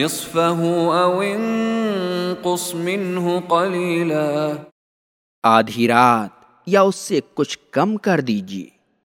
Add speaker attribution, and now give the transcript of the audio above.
Speaker 1: نصفه او انقص منه قليلا
Speaker 2: آدھی رات یا اس سے کچھ کم کر دیجیے